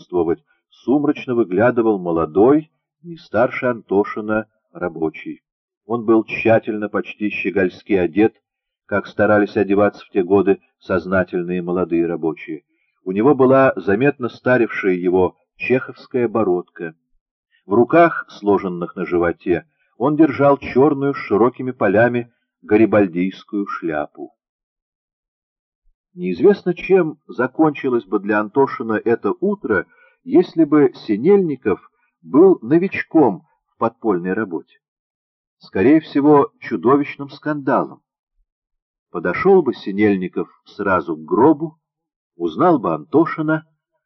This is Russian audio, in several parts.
присутствовать, сумрачно выглядывал молодой, не старше Антошина, рабочий. Он был тщательно, почти щегольски одет, как старались одеваться в те годы сознательные молодые рабочие. У него была заметно старевшая его чеховская бородка. В руках, сложенных на животе, он держал черную с широкими полями гарибальдийскую шляпу. Неизвестно, чем закончилось бы для Антошина это утро, если бы Синельников был новичком в подпольной работе. Скорее всего, чудовищным скандалом. Подошел бы Синельников сразу к гробу, узнал бы Антошина,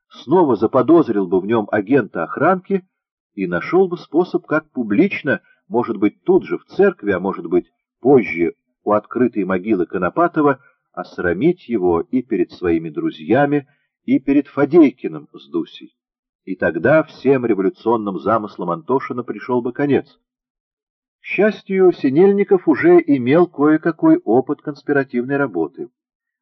снова заподозрил бы в нем агента охранки и нашел бы способ, как публично, может быть, тут же в церкви, а может быть, позже у открытой могилы Конопатова, осрамить его и перед своими друзьями, и перед Фадейкиным с Дусей. И тогда всем революционным замыслам Антошина пришел бы конец. К счастью, Синельников уже имел кое-какой опыт конспиративной работы.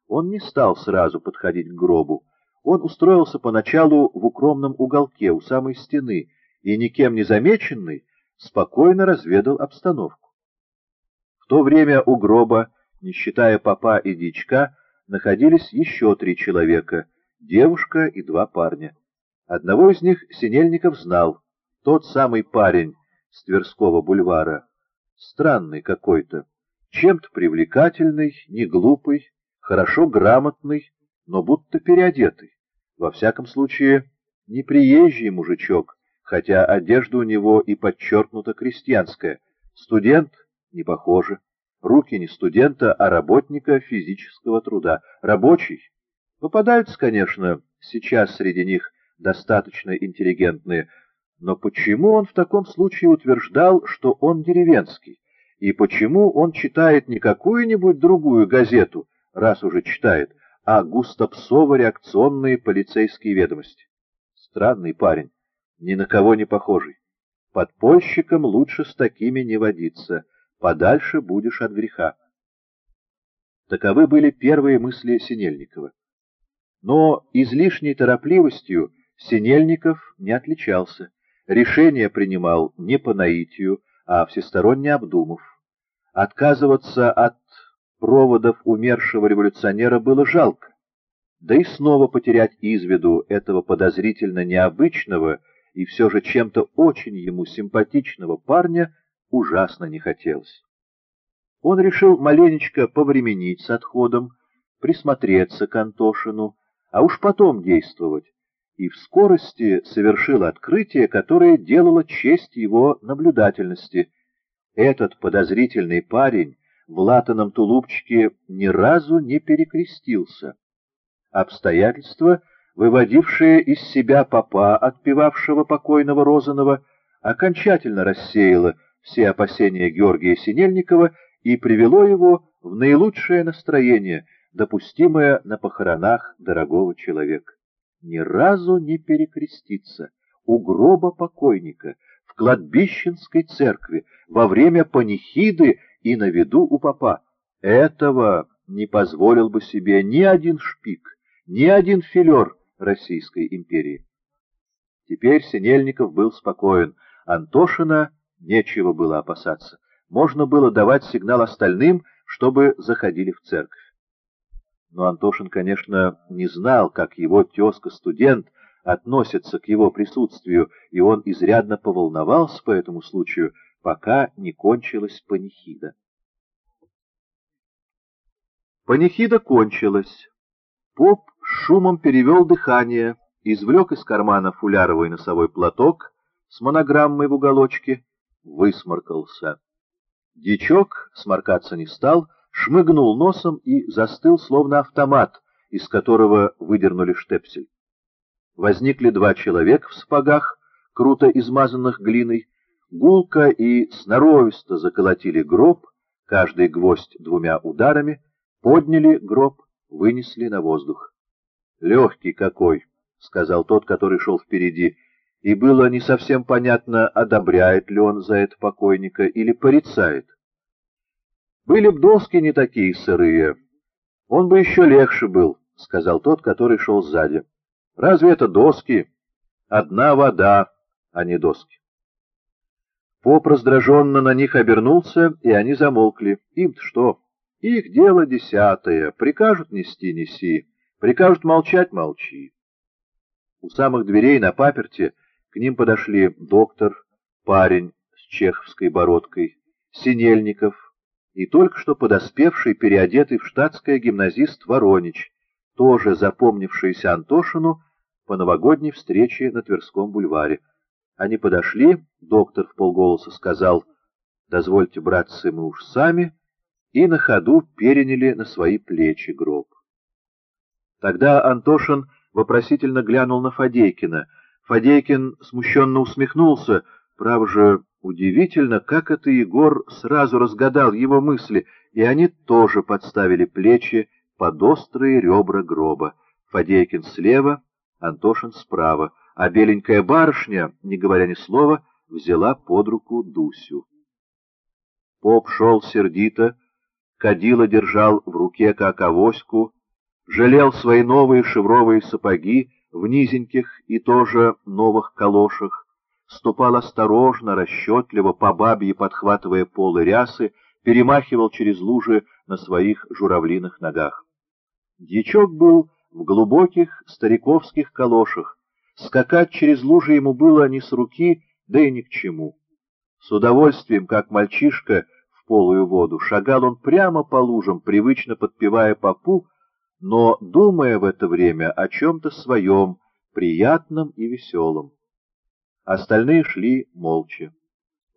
Он не стал сразу подходить к гробу. Он устроился поначалу в укромном уголке у самой стены и, никем не замеченный, спокойно разведал обстановку. В то время у гроба не считая папа и дичка, находились еще три человека — девушка и два парня. Одного из них Синельников знал, тот самый парень с Тверского бульвара. Странный какой-то, чем-то привлекательный, не глупый, хорошо грамотный, но будто переодетый. Во всяком случае, не приезжий мужичок, хотя одежда у него и подчеркнута крестьянская. Студент не похоже. Руки не студента, а работника физического труда. Рабочий. Попадаются, конечно, сейчас среди них достаточно интеллигентные, но почему он в таком случае утверждал, что он деревенский? И почему он читает не какую-нибудь другую газету, раз уже читает, а густопсово-реакционные полицейские ведомости? Странный парень, ни на кого не похожий. Подпольщикам лучше с такими не водиться подальше будешь от греха. Таковы были первые мысли Синельникова. Но излишней торопливостью Синельников не отличался, решение принимал не по наитию, а всесторонне обдумав. Отказываться от проводов умершего революционера было жалко, да и снова потерять из виду этого подозрительно необычного и все же чем-то очень ему симпатичного парня ужасно не хотелось. Он решил маленечко повременить с отходом, присмотреться к Антошину, а уж потом действовать, и в скорости совершил открытие, которое делало честь его наблюдательности. Этот подозрительный парень в латаном тулупчике ни разу не перекрестился. Обстоятельства, выводившие из себя папа, отпевавшего покойного Розанова, окончательно рассеяло все опасения Георгия Синельникова и привело его в наилучшее настроение, допустимое на похоронах дорогого человека. Ни разу не перекреститься у гроба покойника, в кладбищенской церкви, во время панихиды и на виду у папа. Этого не позволил бы себе ни один шпик, ни один филер Российской империи. Теперь Синельников был спокоен. Антошина Нечего было опасаться. Можно было давать сигнал остальным, чтобы заходили в церковь. Но Антошин, конечно, не знал, как его тезка-студент относится к его присутствию, и он изрядно поволновался по этому случаю, пока не кончилась панихида. Панихида кончилась. Поп шумом перевел дыхание, извлек из кармана фуляровый носовой платок с монограммой в уголочке высморкался. Дичок сморкаться не стал, шмыгнул носом и застыл, словно автомат, из которого выдернули штепсель. Возникли два человека в сапогах, круто измазанных глиной, гулко и сноровисто заколотили гроб, каждый гвоздь двумя ударами, подняли гроб, вынесли на воздух. — Легкий какой! — сказал тот, который шел впереди, и было не совсем понятно, одобряет ли он за это покойника или порицает. Были б доски не такие сырые, он бы еще легче был, — сказал тот, который шел сзади. Разве это доски? одна вода, а не доски. Поп раздраженно на них обернулся, и они замолкли. Им-то что? Их дело десятое. Прикажут нести — неси. Прикажут молчать — молчи. У самых дверей на паперте к ним подошли доктор, парень с чеховской бородкой, Синельников и только что подоспевший, переодетый в штатское гимназист Воронич, тоже запомнившийся Антошину по новогодней встрече на Тверском бульваре. Они подошли, доктор в полголоса сказал, «Дозвольте, братцы, мы уж сами», и на ходу переняли на свои плечи гроб. Тогда Антошин вопросительно глянул на Фадейкина. Фадейкин смущенно усмехнулся. Право же, удивительно, как это Егор сразу разгадал его мысли, и они тоже подставили плечи под острые ребра гроба. Фадейкин слева, Антошин справа а беленькая барышня, не говоря ни слова, взяла под руку Дусю. Поп шел сердито, кадила держал в руке как авоську, жалел свои новые шевровые сапоги в низеньких и тоже новых калошах, ступал осторожно, расчетливо, по бабье подхватывая полы рясы, перемахивал через лужи на своих журавлиных ногах. Дьячок был в глубоких стариковских калошах, Скакать через лужи ему было не с руки, да и ни к чему. С удовольствием, как мальчишка в полую воду, шагал он прямо по лужам, привычно подпевая попу, но думая в это время о чем-то своем, приятном и веселом. Остальные шли молча.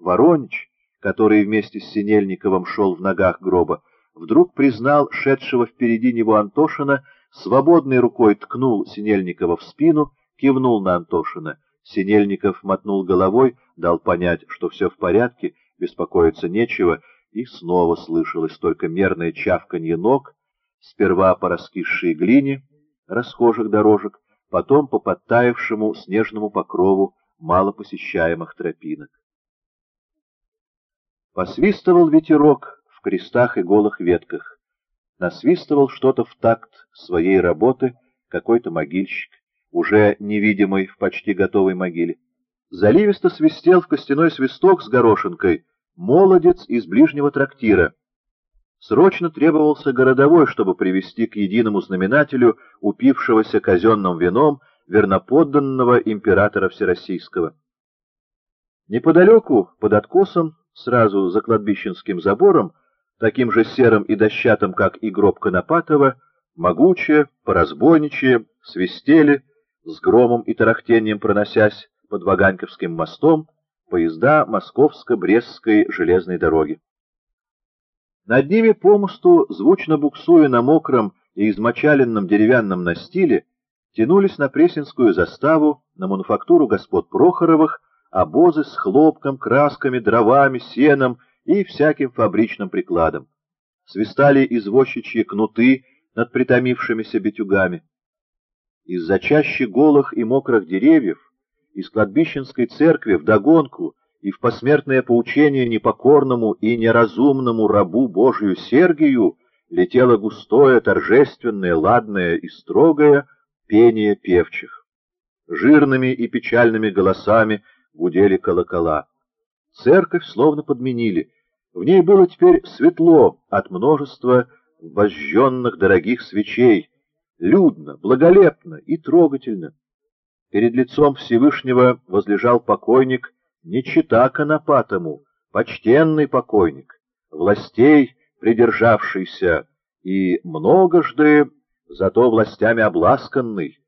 Воронич, который вместе с Синельниковым шел в ногах гроба, вдруг признал шедшего впереди него Антошина, свободной рукой ткнул Синельникова в спину кивнул на Антошина. Синельников мотнул головой, дал понять, что все в порядке, беспокоиться нечего, и снова слышалось только мерное чавканье ног, сперва по раскисшей глине расхожих дорожек, потом по подтаявшему снежному покрову малопосещаемых тропинок. Посвистывал ветерок в крестах и голых ветках. Насвистывал что-то в такт своей работы какой-то могильщик уже невидимый в почти готовой могиле. Заливисто свистел в костяной свисток с горошинкой молодец из ближнего трактира. Срочно требовался городовой, чтобы привести к единому знаменателю упившегося казенным вином верноподданного императора Всероссийского. Неподалеку, под откосом, сразу за кладбищенским забором, таким же серым и дощатым, как и гроб Конопатова, могуче, поразбойничая, свистели, с громом и тарахтением проносясь под Ваганьковским мостом, поезда Московско-Брестской железной дороги. Над ними по мосту, звучно буксуя на мокром и измочаленном деревянном настиле, тянулись на Пресненскую заставу, на мануфактуру господ Прохоровых, обозы с хлопком, красками, дровами, сеном и всяким фабричным прикладом. Свистали извозчичьи кнуты над притомившимися битюгами. Из-за чаще голых и мокрых деревьев, из кладбищенской церкви вдогонку и в посмертное поучение непокорному и неразумному рабу Божию Сергию летело густое, торжественное, ладное и строгое пение певчих. Жирными и печальными голосами гудели колокола. Церковь словно подменили. В ней было теперь светло от множества возжженных дорогих свечей, людно, благолепно и трогательно. Перед лицом Всевышнего возлежал покойник, не чита Конопатому, почтенный покойник, властей придержавшийся и многожды, зато властями обласканный,